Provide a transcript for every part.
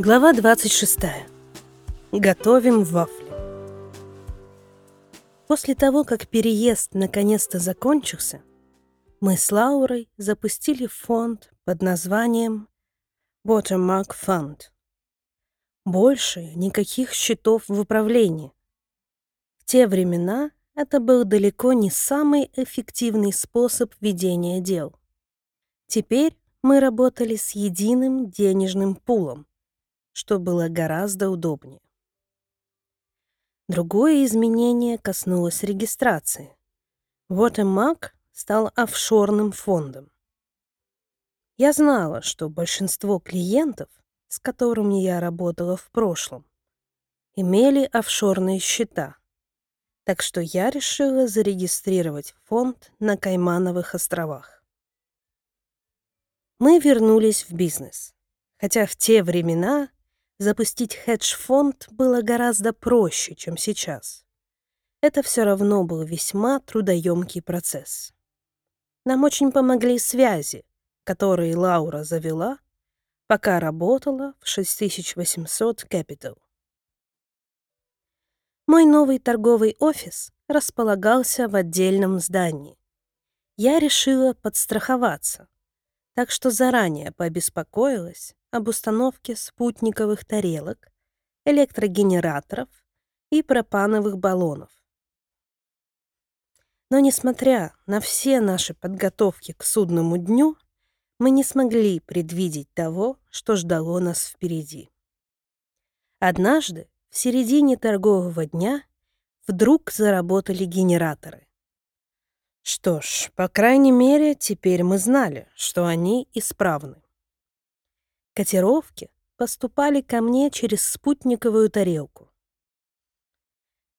Глава 26. Готовим вафли. После того, как переезд наконец-то закончился, мы с Лаурой запустили фонд под названием Watermark Fund. Больше никаких счетов в управлении. В те времена это был далеко не самый эффективный способ ведения дел. Теперь мы работали с единым денежным пулом, что было гораздо удобнее. Другое изменение коснулось регистрации. Watermark стал офшорным фондом. Я знала, что большинство клиентов, с которыми я работала в прошлом, имели офшорные счета, так что я решила зарегистрировать фонд на Каймановых островах. Мы вернулись в бизнес, хотя в те времена запустить хедж-фонд было гораздо проще, чем сейчас. Это все равно был весьма трудоемкий процесс. Нам очень помогли связи, которые Лаура завела, пока работала в 6800 Capital. Мой новый торговый офис располагался в отдельном здании. Я решила подстраховаться, так что заранее побеспокоилась, об установке спутниковых тарелок, электрогенераторов и пропановых баллонов. Но несмотря на все наши подготовки к судному дню, мы не смогли предвидеть того, что ждало нас впереди. Однажды, в середине торгового дня, вдруг заработали генераторы. Что ж, по крайней мере, теперь мы знали, что они исправны. Котировки поступали ко мне через спутниковую тарелку.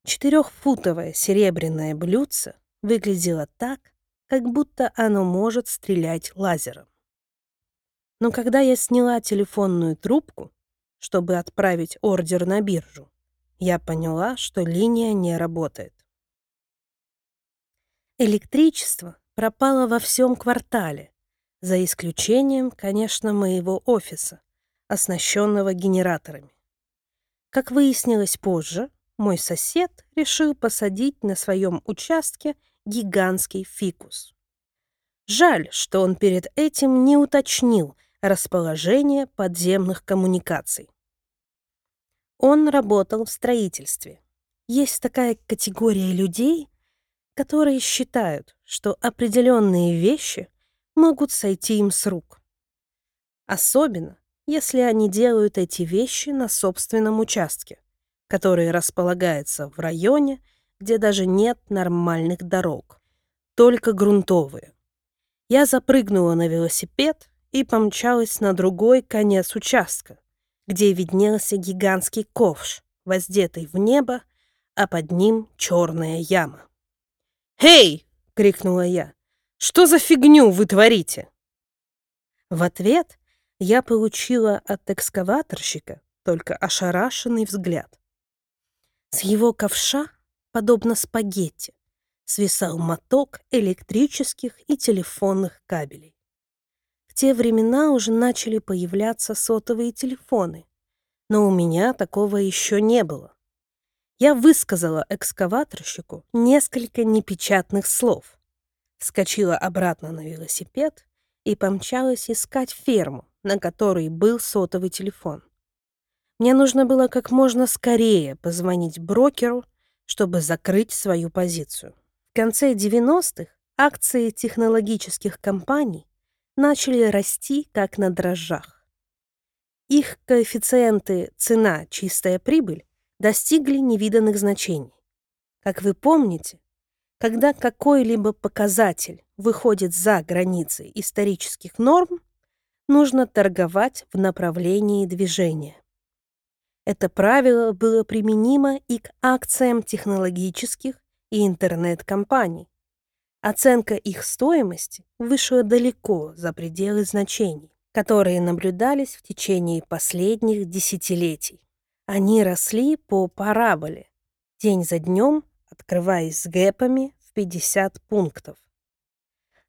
Четырехфутовое серебряное блюдце выглядело так, как будто оно может стрелять лазером. Но когда я сняла телефонную трубку, чтобы отправить ордер на биржу, я поняла, что линия не работает. Электричество пропало во всем квартале, за исключением, конечно, моего офиса, оснащенного генераторами. Как выяснилось позже, мой сосед решил посадить на своем участке гигантский фикус. Жаль, что он перед этим не уточнил расположение подземных коммуникаций. Он работал в строительстве. Есть такая категория людей, которые считают, что определенные вещи — могут сойти им с рук. Особенно, если они делают эти вещи на собственном участке, который располагается в районе, где даже нет нормальных дорог, только грунтовые. Я запрыгнула на велосипед и помчалась на другой конец участка, где виднелся гигантский ковш, воздетый в небо, а под ним черная яма. «Эй!» — крикнула я. Что за фигню вы творите?» В ответ я получила от экскаваторщика только ошарашенный взгляд. С его ковша, подобно спагетти, свисал моток электрических и телефонных кабелей. В те времена уже начали появляться сотовые телефоны, но у меня такого еще не было. Я высказала экскаваторщику несколько непечатных слов — вскочила обратно на велосипед и помчалась искать ферму, на которой был сотовый телефон. Мне нужно было как можно скорее позвонить брокеру, чтобы закрыть свою позицию. В конце 90-х акции технологических компаний начали расти как на дрожжах. Их коэффициенты цена-чистая прибыль достигли невиданных значений. Как вы помните, когда какой-либо показатель выходит за границы исторических норм, нужно торговать в направлении движения. Это правило было применимо и к акциям технологических и интернет-компаний. Оценка их стоимости вышла далеко за пределы значений, которые наблюдались в течение последних десятилетий. Они росли по параболе, день за днем открываясь с гэпами в 50 пунктов.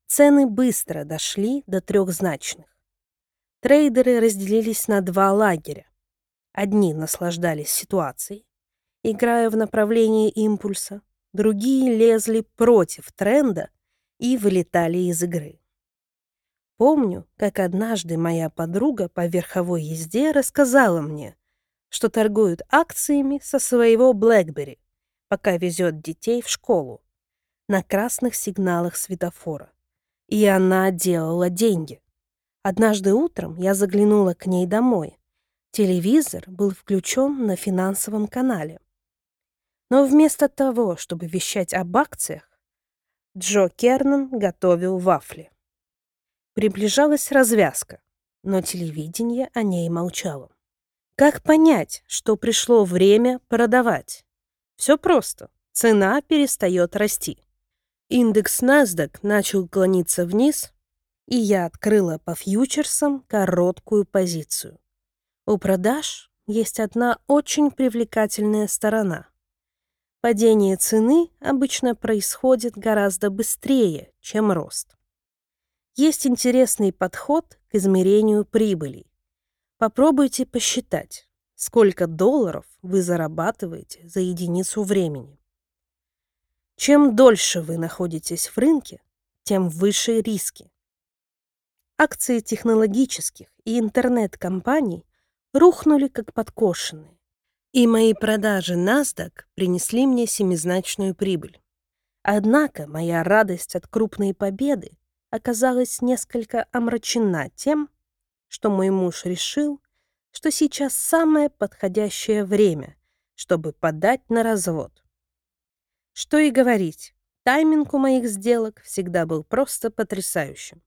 Цены быстро дошли до трехзначных. Трейдеры разделились на два лагеря. Одни наслаждались ситуацией, играя в направлении импульса, другие лезли против тренда и вылетали из игры. Помню, как однажды моя подруга по верховой езде рассказала мне, что торгуют акциями со своего BlackBerry, пока везет детей в школу, на красных сигналах светофора. И она делала деньги. Однажды утром я заглянула к ней домой. Телевизор был включен на финансовом канале. Но вместо того, чтобы вещать об акциях, Джо Кернан готовил вафли. Приближалась развязка, но телевидение о ней молчало. Как понять, что пришло время продавать? Все просто. Цена перестает расти. Индекс NASDAQ начал клониться вниз, и я открыла по фьючерсам короткую позицию. У продаж есть одна очень привлекательная сторона. Падение цены обычно происходит гораздо быстрее, чем рост. Есть интересный подход к измерению прибыли. Попробуйте посчитать, сколько долларов вы зарабатываете за единицу времени. Чем дольше вы находитесь в рынке, тем выше риски. Акции технологических и интернет-компаний рухнули как подкошенные, и мои продажи NASDAQ принесли мне семизначную прибыль. Однако моя радость от крупной победы оказалась несколько омрачена тем, что мой муж решил, что сейчас самое подходящее время, чтобы подать на развод. Что и говорить, тайминг у моих сделок всегда был просто потрясающим.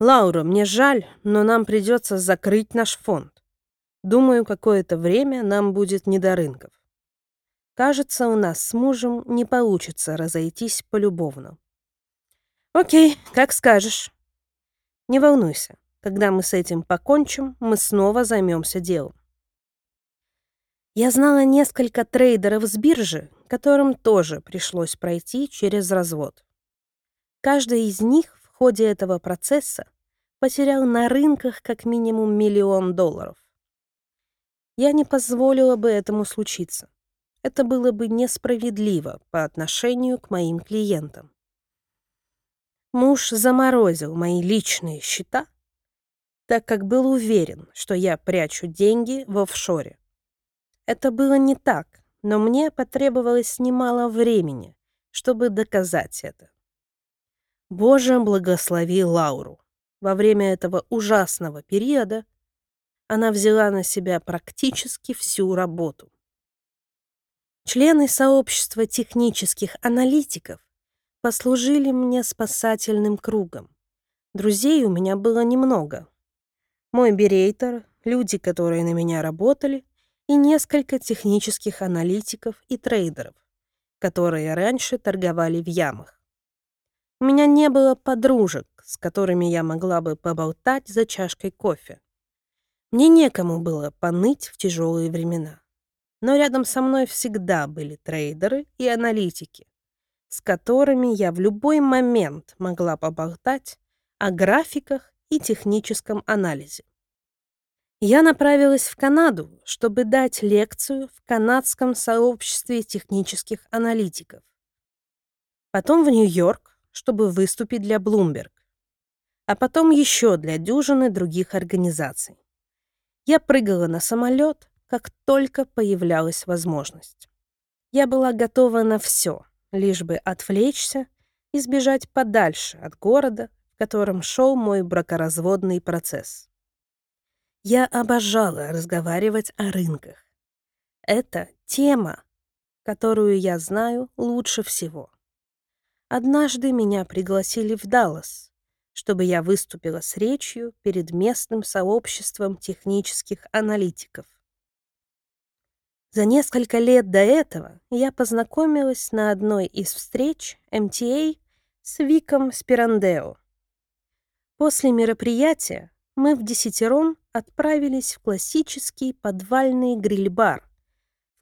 «Лаура, мне жаль, но нам придется закрыть наш фонд. Думаю, какое-то время нам будет не до рынков. Кажется, у нас с мужем не получится разойтись полюбовно». «Окей, как скажешь. Не волнуйся, когда мы с этим покончим, мы снова займемся делом. Я знала несколько трейдеров с биржи, которым тоже пришлось пройти через развод. Каждый из них в ходе этого процесса потерял на рынках как минимум миллион долларов. Я не позволила бы этому случиться. Это было бы несправедливо по отношению к моим клиентам. Муж заморозил мои личные счета так как был уверен, что я прячу деньги в офшоре. Это было не так, но мне потребовалось немало времени, чтобы доказать это. Боже благослови Лауру. Во время этого ужасного периода она взяла на себя практически всю работу. Члены сообщества технических аналитиков послужили мне спасательным кругом. Друзей у меня было немного, мой берейтер, люди, которые на меня работали, и несколько технических аналитиков и трейдеров, которые раньше торговали в ямах. У меня не было подружек, с которыми я могла бы поболтать за чашкой кофе. Мне некому было поныть в тяжелые времена. Но рядом со мной всегда были трейдеры и аналитики, с которыми я в любой момент могла поболтать о графиках и техническом анализе. Я направилась в Канаду, чтобы дать лекцию в канадском сообществе технических аналитиков. Потом в Нью-Йорк, чтобы выступить для Bloomberg. А потом еще для дюжины других организаций. Я прыгала на самолет, как только появлялась возможность. Я была готова на все, лишь бы отвлечься и сбежать подальше от города, котором шел мой бракоразводный процесс. Я обожала разговаривать о рынках. Это тема, которую я знаю лучше всего. Однажды меня пригласили в Даллас, чтобы я выступила с речью перед местным сообществом технических аналитиков. За несколько лет до этого я познакомилась на одной из встреч МТА с Виком Спирандео, После мероприятия мы в десятером отправились в классический подвальный гриль-бар,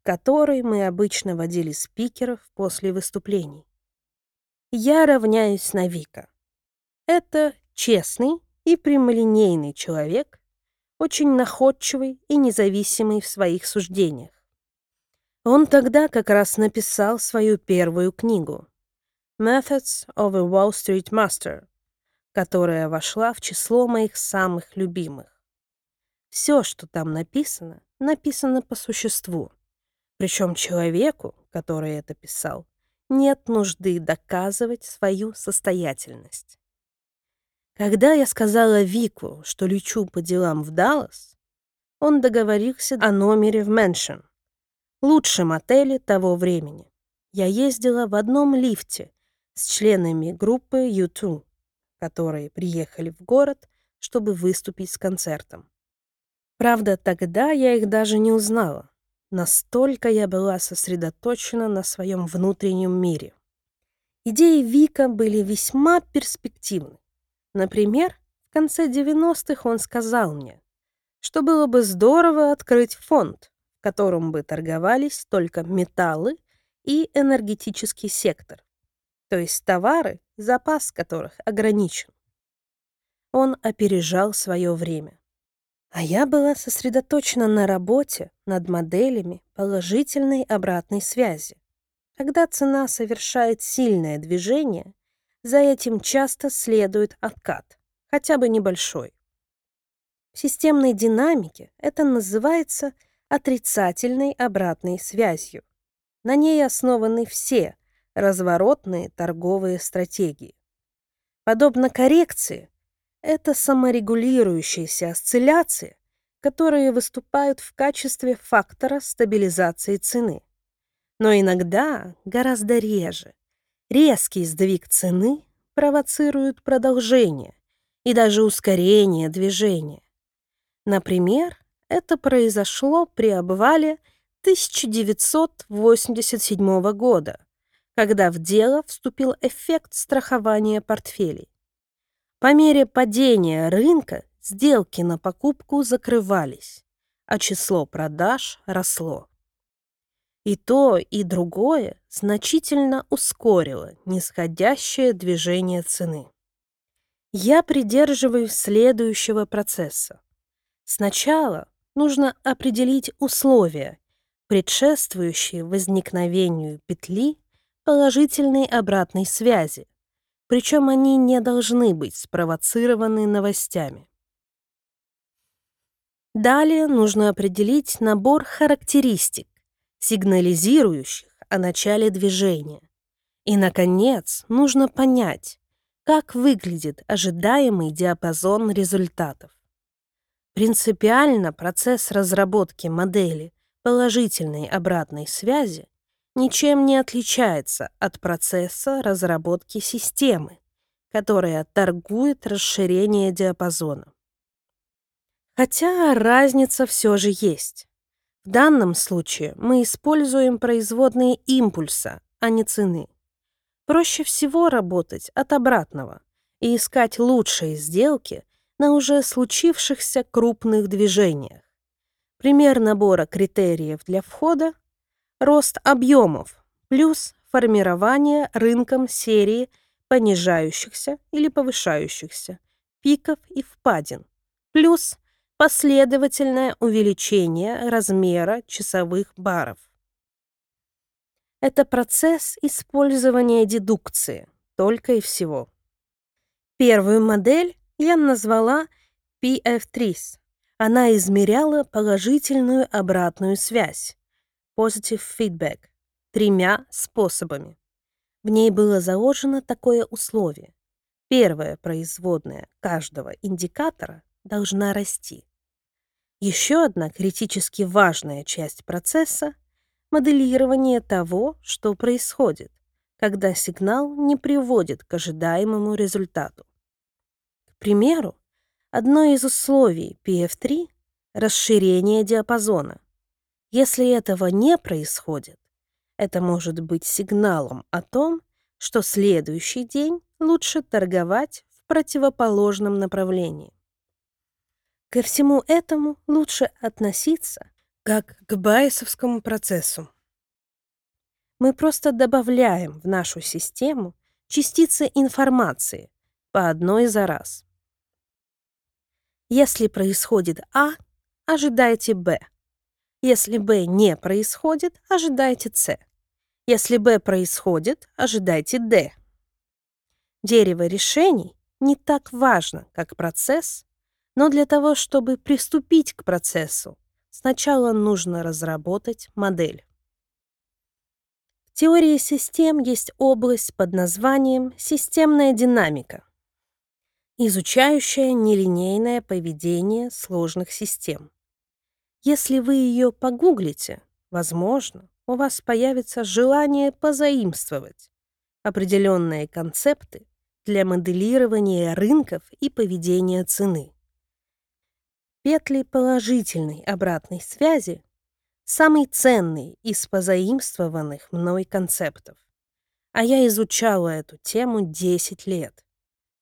в который мы обычно водили спикеров после выступлений. Я равняюсь на Вика. Это честный и прямолинейный человек, очень находчивый и независимый в своих суждениях. Он тогда как раз написал свою первую книгу «Methods of a Wall Street Master», которая вошла в число моих самых любимых. Все, что там написано, написано по существу. Причем человеку, который это писал, нет нужды доказывать свою состоятельность. Когда я сказала Вику, что лечу по делам в Даллас, он договорился о номере в Мэншн, лучшем отеле того времени. Я ездила в одном лифте с членами группы U2, которые приехали в город, чтобы выступить с концертом. Правда, тогда я их даже не узнала. Настолько я была сосредоточена на своем внутреннем мире. Идеи Вика были весьма перспективны. Например, в конце 90-х он сказал мне, что было бы здорово открыть фонд, в котором бы торговались только металлы и энергетический сектор, то есть товары, запас которых ограничен. Он опережал свое время. А я была сосредоточена на работе над моделями положительной обратной связи. Когда цена совершает сильное движение, за этим часто следует откат, хотя бы небольшой. В системной динамике это называется отрицательной обратной связью. На ней основаны все разворотные торговые стратегии. Подобно коррекции, это саморегулирующиеся осцилляции, которые выступают в качестве фактора стабилизации цены. Но иногда, гораздо реже, резкий сдвиг цены провоцирует продолжение и даже ускорение движения. Например, это произошло при обвале 1987 года, когда в дело вступил эффект страхования портфелей. По мере падения рынка сделки на покупку закрывались, а число продаж росло. И то, и другое значительно ускорило нисходящее движение цены. Я придерживаюсь следующего процесса. Сначала нужно определить условия, предшествующие возникновению петли положительной обратной связи, причем они не должны быть спровоцированы новостями. Далее нужно определить набор характеристик, сигнализирующих о начале движения. И, наконец, нужно понять, как выглядит ожидаемый диапазон результатов. Принципиально процесс разработки модели положительной обратной связи ничем не отличается от процесса разработки системы, которая торгует расширение диапазона. Хотя разница все же есть. В данном случае мы используем производные импульса, а не цены. Проще всего работать от обратного и искать лучшие сделки на уже случившихся крупных движениях. Пример набора критериев для входа рост объемов плюс формирование рынком серии понижающихся или повышающихся пиков и впадин, плюс последовательное увеличение размера часовых баров. Это процесс использования дедукции, только и всего. Первую модель я назвала PF3. Она измеряла положительную обратную связь, Positive Feedback тремя способами. В ней было заложено такое условие. Первая производная каждого индикатора должна расти. Еще одна критически важная часть процесса — моделирование того, что происходит, когда сигнал не приводит к ожидаемому результату. К примеру, одно из условий PF3 — расширение диапазона. Если этого не происходит, это может быть сигналом о том, что следующий день лучше торговать в противоположном направлении. Ко всему этому лучше относиться как к байесовскому процессу. Мы просто добавляем в нашу систему частицы информации по одной за раз. Если происходит А, ожидайте Б. Если Б не происходит, ожидайте С. Если Б происходит, ожидайте Д. Дерево решений не так важно, как процесс, но для того, чтобы приступить к процессу, сначала нужно разработать модель. В теории систем есть область под названием «системная динамика», изучающая нелинейное поведение сложных систем. Если вы ее погуглите, возможно, у вас появится желание позаимствовать определенные концепты для моделирования рынков и поведения цены. Петли положительной обратной связи – самый ценный из позаимствованных мной концептов. А я изучала эту тему 10 лет.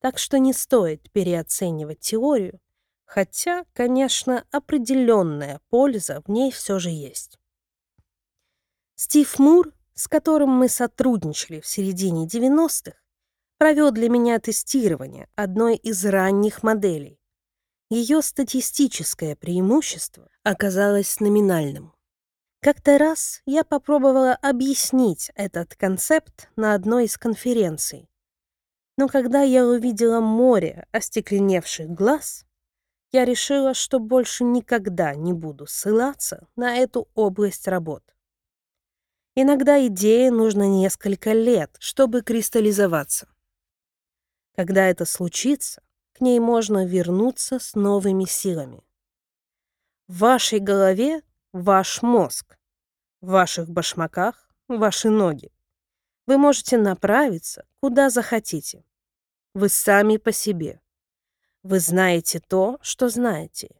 Так что не стоит переоценивать теорию, хотя, конечно, определенная польза в ней все же есть. Стив Мур, с которым мы сотрудничали в середине 90-х, провел для меня тестирование одной из ранних моделей. Ее статистическое преимущество оказалось номинальным. Как-то раз я попробовала объяснить этот концепт на одной из конференций. Но когда я увидела море остекленевших глаз, я решила, что больше никогда не буду ссылаться на эту область работ. Иногда идее нужно несколько лет, чтобы кристаллизоваться. Когда это случится, к ней можно вернуться с новыми силами. В вашей голове ваш мозг, в ваших башмаках ваши ноги. Вы можете направиться, куда захотите. Вы сами по себе. Вы знаете то, что знаете,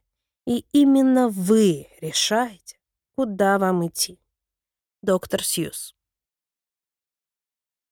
и именно вы решаете, куда вам идти. Доктор Сьюз